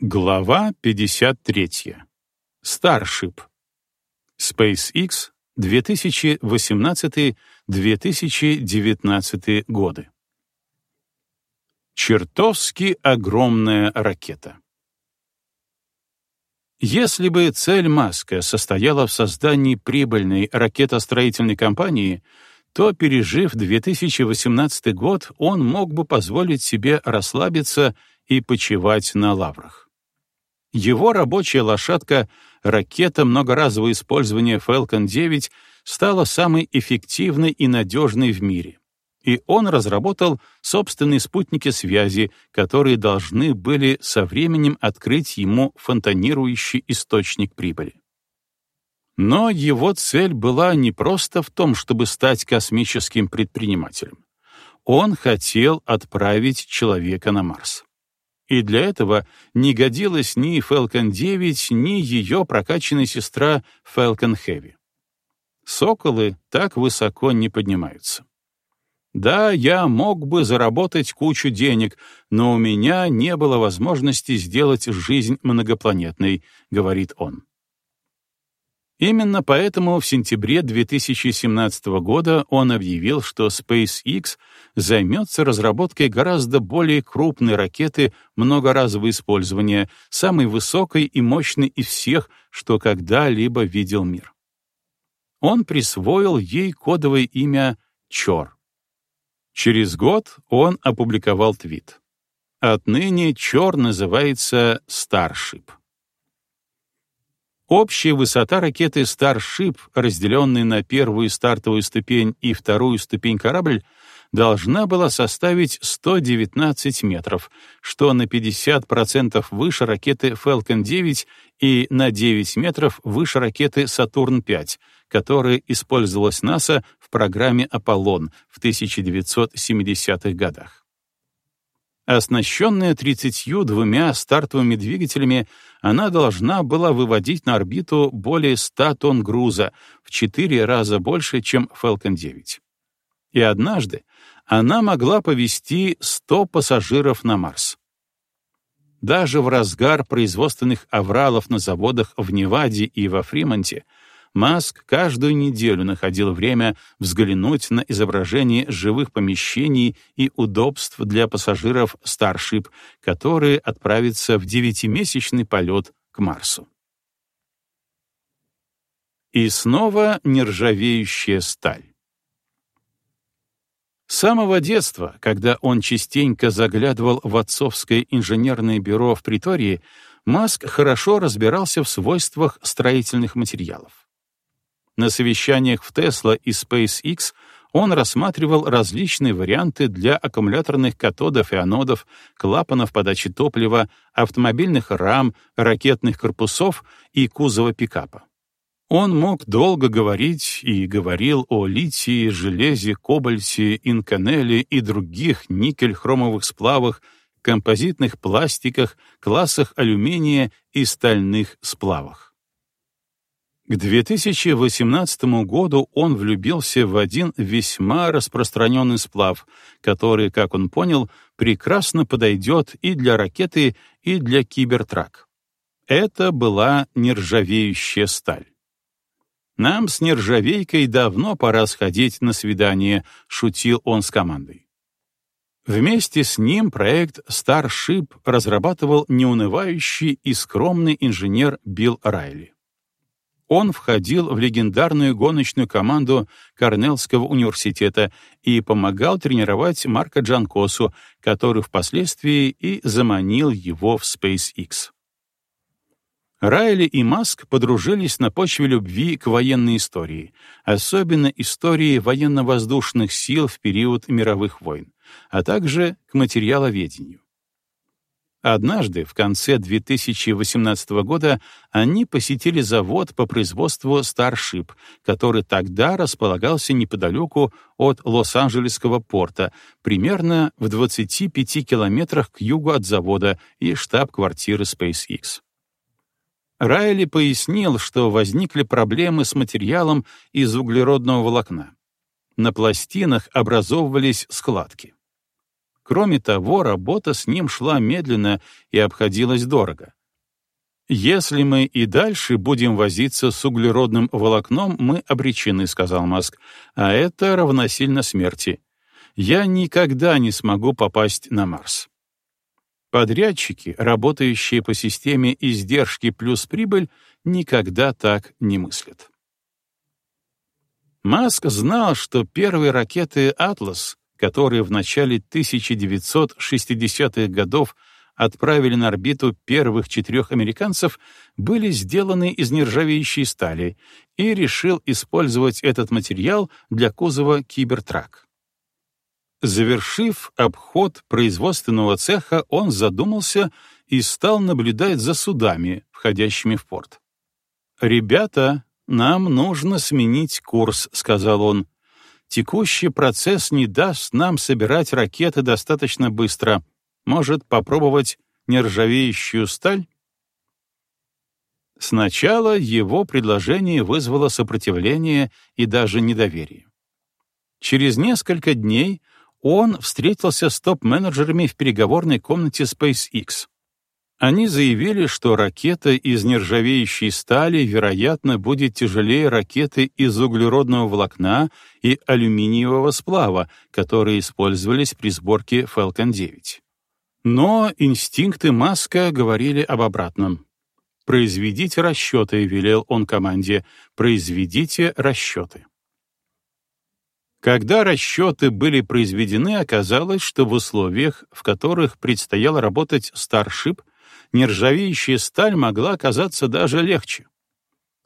Глава 53. Starship. SpaceX 2018-2019 годы. Чертовски огромная ракета. Если бы цель Маска состояла в создании прибыльной ракетостроительной компании, то, пережив 2018 год, он мог бы позволить себе расслабиться и почивать на лаврах. Его рабочая лошадка, ракета многоразового использования Falcon 9, стала самой эффективной и надежной в мире. И он разработал собственные спутники связи, которые должны были со временем открыть ему фонтанирующий источник прибыли. Но его цель была не просто в том, чтобы стать космическим предпринимателем. Он хотел отправить человека на Марс и для этого не годилась ни Falcon 9, ни ее прокачанная сестра Falcon Heavy. Соколы так высоко не поднимаются. Да, я мог бы заработать кучу денег, но у меня не было возможности сделать жизнь многопланетной, говорит он. Именно поэтому в сентябре 2017 года он объявил, что SpaceX займется разработкой гораздо более крупной ракеты многоразового использования, самой высокой и мощной из всех, что когда-либо видел мир. Он присвоил ей кодовое имя Чор. Через год он опубликовал твит. Отныне Чор называется Starship. Общая высота ракеты Starship, разделенной на первую стартовую ступень и вторую ступень корабль, должна была составить 119 метров, что на 50% выше ракеты Falcon 9 и на 9 метров выше ракеты Saturn-5, которая использовалась НАСА в программе «Аполлон» в 1970-х годах. Оснащенная 32 стартовыми двигателями, она должна была выводить на орбиту более 100 тонн груза, в 4 раза больше, чем Falcon 9. И однажды она могла повезти 100 пассажиров на Марс. Даже в разгар производственных авралов на заводах в Неваде и во Фримонте Маск каждую неделю находил время взглянуть на изображение живых помещений и удобств для пассажиров Starship, которые отправятся в девятимесячный полет к Марсу. И снова нержавеющая сталь. С самого детства, когда он частенько заглядывал в отцовское инженерное бюро в Притории, Маск хорошо разбирался в свойствах строительных материалов. На совещаниях в Tesla и SpaceX он рассматривал различные варианты для аккумуляторных катодов и анодов, клапанов подачи топлива, автомобильных рам, ракетных корпусов и кузова пикапа. Он мог долго говорить и говорил о литии, железе, кобальте, инканеле и других никель-хромовых сплавах, композитных пластиках, классах алюминия и стальных сплавах. К 2018 году он влюбился в один весьма распространенный сплав, который, как он понял, прекрасно подойдет и для ракеты, и для кибертрак. Это была нержавеющая сталь. «Нам с нержавейкой давно пора сходить на свидание», — шутил он с командой. Вместе с ним проект Starship разрабатывал неунывающий и скромный инженер Билл Райли. Он входил в легендарную гоночную команду Корнеллского университета и помогал тренировать Марка Джанкосу, который впоследствии и заманил его в SpaceX. Райли и Маск подружились на почве любви к военной истории, особенно истории военно-воздушных сил в период мировых войн, а также к материаловедению. Однажды, в конце 2018 года, они посетили завод по производству Starship, который тогда располагался неподалеку от Лос-Анджелесского порта, примерно в 25 километрах к югу от завода и штаб-квартиры SpaceX. Райли пояснил, что возникли проблемы с материалом из углеродного волокна. На пластинах образовывались складки. Кроме того, работа с ним шла медленно и обходилась дорого. «Если мы и дальше будем возиться с углеродным волокном, мы обречены», — сказал Маск, «а это равносильно смерти. Я никогда не смогу попасть на Марс». Подрядчики, работающие по системе издержки плюс прибыль, никогда так не мыслят. Маск знал, что первые ракеты «Атлас», которые в начале 1960-х годов отправили на орбиту первых четырех американцев, были сделаны из нержавеющей стали и решил использовать этот материал для кузова «Кибертрак». Завершив обход производственного цеха, он задумался и стал наблюдать за судами, входящими в порт. «Ребята, нам нужно сменить курс», — сказал он. «Текущий процесс не даст нам собирать ракеты достаточно быстро. Может, попробовать нержавеющую сталь?» Сначала его предложение вызвало сопротивление и даже недоверие. Через несколько дней он встретился с топ-менеджерами в переговорной комнате SpaceX. Они заявили, что ракета из нержавеющей стали, вероятно, будет тяжелее ракеты из углеродного волокна и алюминиевого сплава, которые использовались при сборке Falcon 9. Но инстинкты Маска говорили об обратном. «Произведите расчеты», — велел он команде, — «произведите расчеты». Когда расчеты были произведены, оказалось, что в условиях, в которых предстояло работать Starship, нержавеющая сталь могла оказаться даже легче.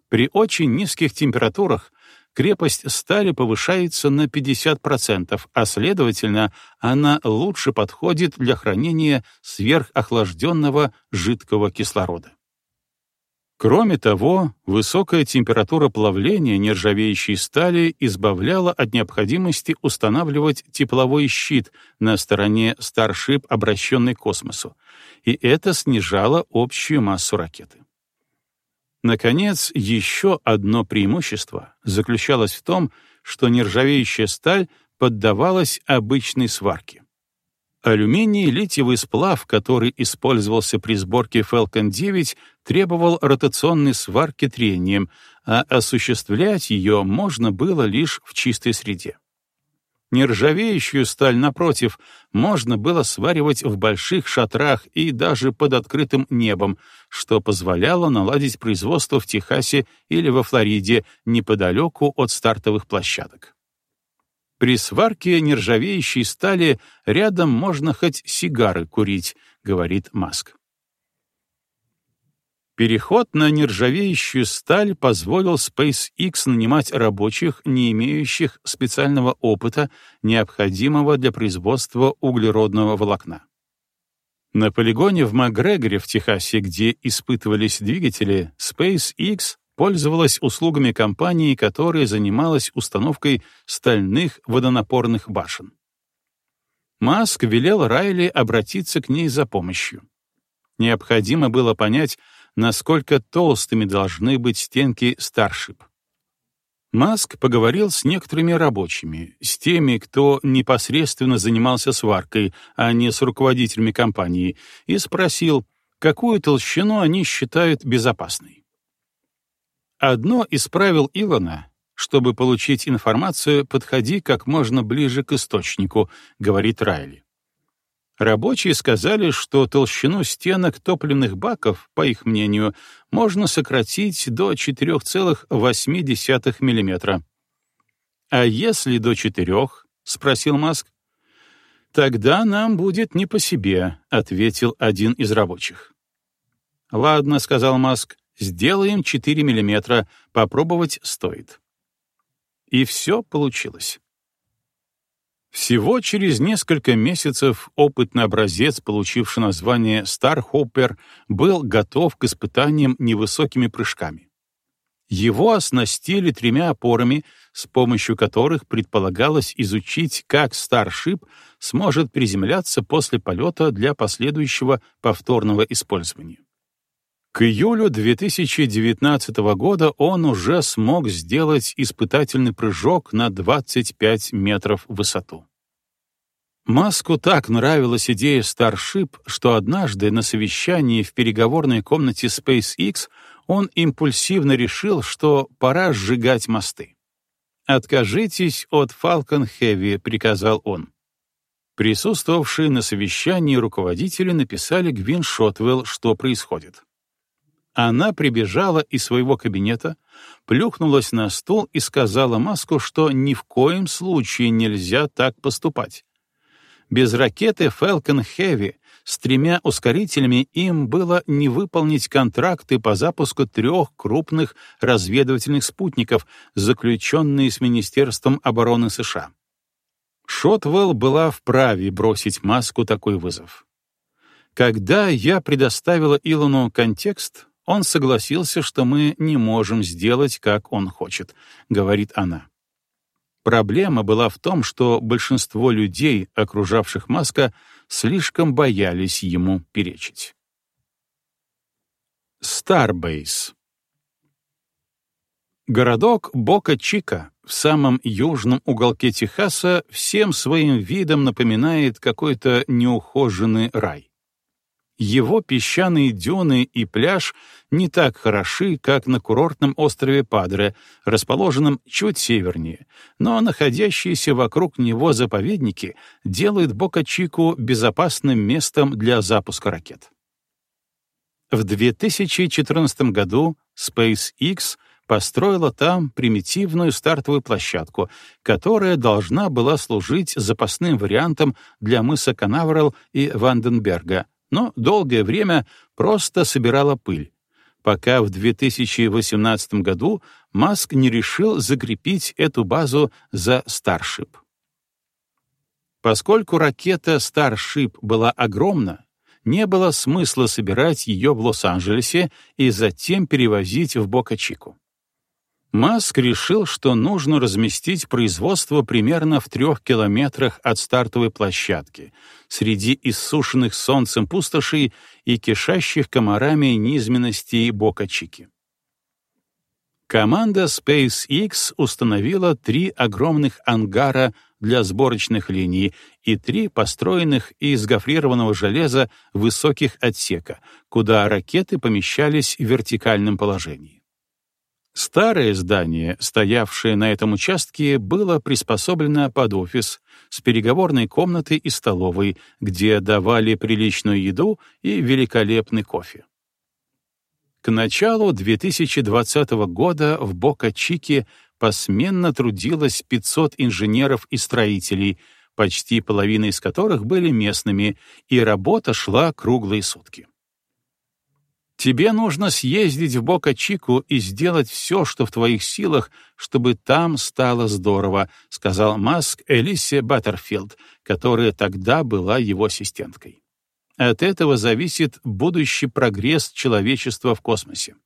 При очень низких температурах крепость стали повышается на 50%, а следовательно, она лучше подходит для хранения сверхохлажденного жидкого кислорода. Кроме того, высокая температура плавления нержавеющей стали избавляла от необходимости устанавливать тепловой щит на стороне Starship, обращенной к космосу, и это снижало общую массу ракеты. Наконец, еще одно преимущество заключалось в том, что нержавеющая сталь поддавалась обычной сварке. Алюминий литиевый сплав, который использовался при сборке Falcon 9, требовал ротационной сварки трением, а осуществлять ее можно было лишь в чистой среде. Нержавеющую сталь, напротив, можно было сваривать в больших шатрах и даже под открытым небом, что позволяло наладить производство в Техасе или во Флориде неподалеку от стартовых площадок. При сварке нержавеющей стали рядом можно хоть сигары курить, говорит Маск. Переход на нержавеющую сталь позволил SpaceX нанимать рабочих, не имеющих специального опыта, необходимого для производства углеродного волокна. На полигоне в Макгрегоре в Техасе, где испытывались двигатели, SpaceX пользовалась услугами компании, которая занималась установкой стальных водонапорных башен. Маск велел Райли обратиться к ней за помощью. Необходимо было понять, насколько толстыми должны быть стенки Старшип. Маск поговорил с некоторыми рабочими, с теми, кто непосредственно занимался сваркой, а не с руководителями компании, и спросил, какую толщину они считают безопасной. Одно из правил Илона — чтобы получить информацию, подходи как можно ближе к источнику, говорит Райли. Рабочие сказали, что толщину стенок топливных баков, по их мнению, можно сократить до 4,8 мм. «А если до 4?» — спросил Маск. «Тогда нам будет не по себе», — ответил один из рабочих. «Ладно», — сказал Маск, Сделаем 4 мм, попробовать стоит. И все получилось. Всего через несколько месяцев опытный образец, получивший название Starhopper, был готов к испытаниям невысокими прыжками. Его оснастили тремя опорами, с помощью которых предполагалось изучить, как Starship сможет приземляться после полета для последующего повторного использования. К июлю 2019 года он уже смог сделать испытательный прыжок на 25 метров в высоту. Маску так нравилась идея Starship, что однажды на совещании в переговорной комнате SpaceX он импульсивно решил, что пора сжигать мосты. «Откажитесь от Falcon Heavy», — приказал он. Присутствовавшие на совещании руководители написали Гвин Шотвелл, что происходит. Она прибежала из своего кабинета, плюхнулась на стул и сказала Маску, что ни в коем случае нельзя так поступать. Без ракеты Falcon Heavy с тремя ускорителями им было не выполнить контракты по запуску трех крупных разведывательных спутников, заключенные с Министерством обороны США. Шотвелл была вправе бросить Маску такой вызов. Когда я предоставила Илону контекст, он согласился, что мы не можем сделать, как он хочет, говорит она. Проблема была в том, что большинство людей, окружавших Маска, слишком боялись ему перечить. Старбейс Городок Бока-Чика в самом южном уголке Техаса всем своим видом напоминает какой-то неухоженный рай. Его песчаные дюны и пляж не так хороши, как на курортном острове Падре, расположенном чуть севернее, но находящиеся вокруг него заповедники делают Бока-Чику безопасным местом для запуска ракет. В 2014 году SpaceX построила там примитивную стартовую площадку, которая должна была служить запасным вариантом для мыса Канаверал и Ванденберга, но долгое время просто собирала пыль, пока в 2018 году Маск не решил закрепить эту базу за Starship. Поскольку ракета Starship была огромна, не было смысла собирать ее в Лос-Анджелесе и затем перевозить в Бока-Чику. Маск решил, что нужно разместить производство примерно в трех километрах от стартовой площадки, среди иссушенных солнцем пустошей и кишащих комарами низменностей Бока-Чики. Команда SpaceX установила три огромных ангара для сборочных линий и три построенных из гофрированного железа высоких отсека, куда ракеты помещались в вертикальном положении. Старое здание, стоявшее на этом участке, было приспособлено под офис с переговорной комнатой и столовой, где давали приличную еду и великолепный кофе. К началу 2020 года в Бока-Чике посменно трудилось 500 инженеров и строителей, почти половина из которых были местными, и работа шла круглые сутки. Тебе нужно съездить в Бока-Чику и сделать все, что в твоих силах, чтобы там стало здорово», — сказал Маск Элисе Баттерфилд, которая тогда была его ассистенткой. От этого зависит будущий прогресс человечества в космосе.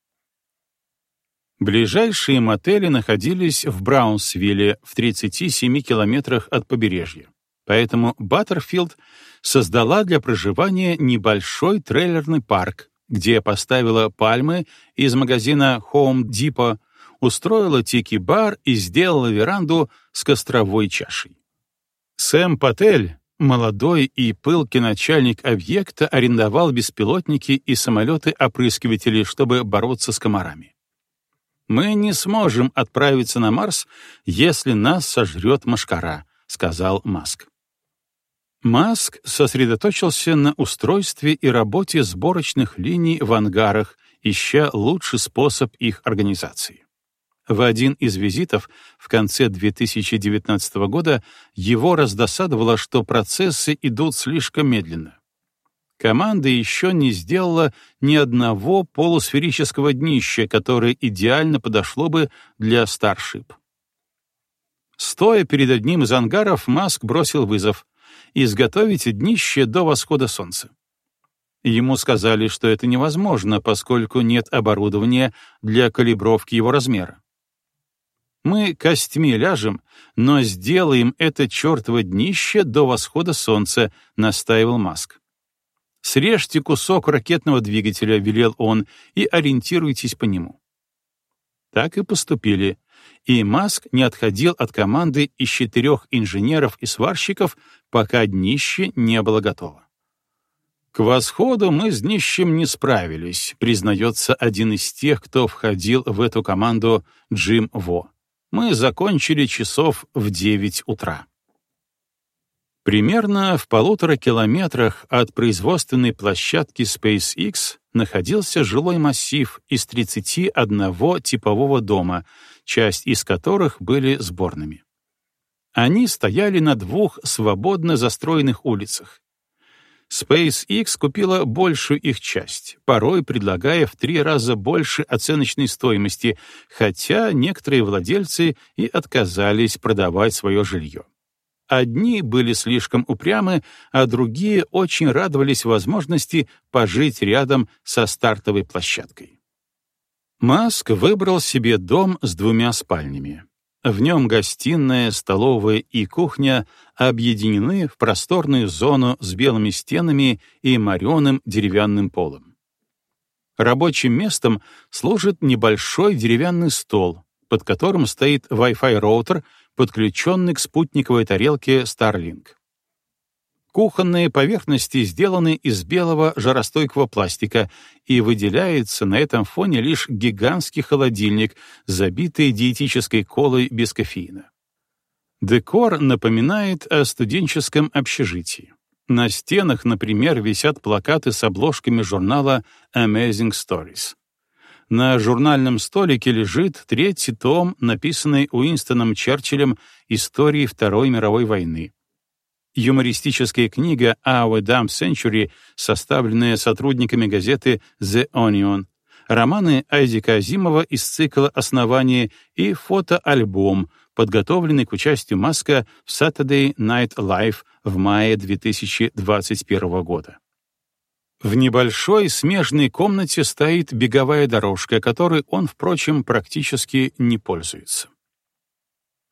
Ближайшие мотели находились в Браунсвилле в 37 километрах от побережья. Поэтому Баттерфилд создала для проживания небольшой трейлерный парк, где поставила пальмы из магазина Home Depot, устроила тики-бар и сделала веранду с костровой чашей. Сэм Патель, молодой и пылкий начальник объекта, арендовал беспилотники и самолеты-опрыскиватели, чтобы бороться с комарами. «Мы не сможем отправиться на Марс, если нас сожрет машкара», — сказал Маск. Маск сосредоточился на устройстве и работе сборочных линий в ангарах, ища лучший способ их организации. В один из визитов в конце 2019 года его раздосадовало, что процессы идут слишком медленно. Команда еще не сделала ни одного полусферического днища, которое идеально подошло бы для Starship. Стоя перед одним из ангаров, Маск бросил вызов изготовить днище до восхода солнца. Ему сказали, что это невозможно, поскольку нет оборудования для калибровки его размера. Мы костьми ляжем, но сделаем это чертово днище до восхода солнца, настаивал Маск. Срежьте кусок ракетного двигателя, велел он, и ориентируйтесь по нему. Так и поступили, и Маск не отходил от команды из четырех инженеров и сварщиков, пока днище не было готово. «К восходу мы с днищем не справились», признается один из тех, кто входил в эту команду Джим Во. «Мы закончили часов в 9 утра». Примерно в полутора километрах от производственной площадки SpaceX находился жилой массив из 31 типового дома, часть из которых были сборными. Они стояли на двух свободно застроенных улицах, SpaceX купила большую их часть, порой предлагая в три раза больше оценочной стоимости, хотя некоторые владельцы и отказались продавать свое жилье. Одни были слишком упрямы, а другие очень радовались возможности пожить рядом со стартовой площадкой. Маск выбрал себе дом с двумя спальнями. В нем гостиная, столовая и кухня объединены в просторную зону с белыми стенами и мореным деревянным полом. Рабочим местом служит небольшой деревянный стол, под которым стоит Wi-Fi роутер, подключенный к спутниковой тарелке Starlink. Кухонные поверхности сделаны из белого жаростойкого пластика, и выделяется на этом фоне лишь гигантский холодильник, забитый диетической колой без кофеина. Декор напоминает о студенческом общежитии. На стенах, например, висят плакаты с обложками журнала Amazing Stories. На журнальном столике лежит третий том, написанный Уинстоном Черчиллем «Истории Второй мировой войны», юмористическая книга «Our Dumb Century», составленная сотрудниками газеты «The Onion», романы Айзека Азимова из цикла «Основание» и фотоальбом, подготовленный к участию Маска в Saturday Night Live в мае 2021 года. В небольшой смежной комнате стоит беговая дорожка, которой он, впрочем, практически не пользуется.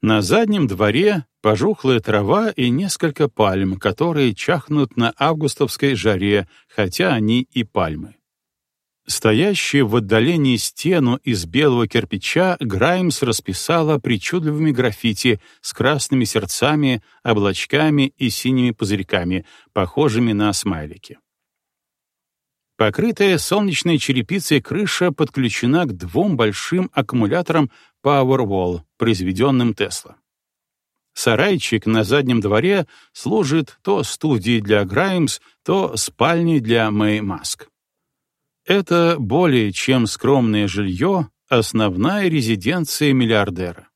На заднем дворе пожухлая трава и несколько пальм, которые чахнут на августовской жаре, хотя они и пальмы. Стоящую в отдалении стену из белого кирпича Граймс расписала причудливыми граффити с красными сердцами, облачками и синими пузырьками, похожими на смайлики. Покрытая солнечной черепицей крыша подключена к двум большим аккумуляторам Powerwall, произведенным Tesla. Сарайчик на заднем дворе служит то студией для Граймс, то спальней для Мэй Маск. Это более чем скромное жилье, основная резиденция миллиардера.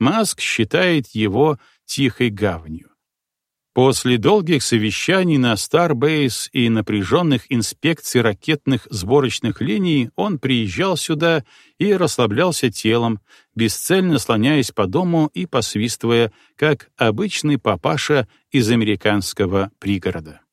Маск считает его тихой гаванью. После долгих совещаний на Starbase и напряженных инспекций ракетных сборочных линий он приезжал сюда и расслаблялся телом, бесцельно слоняясь по дому и посвистывая, как обычный папаша из американского пригорода.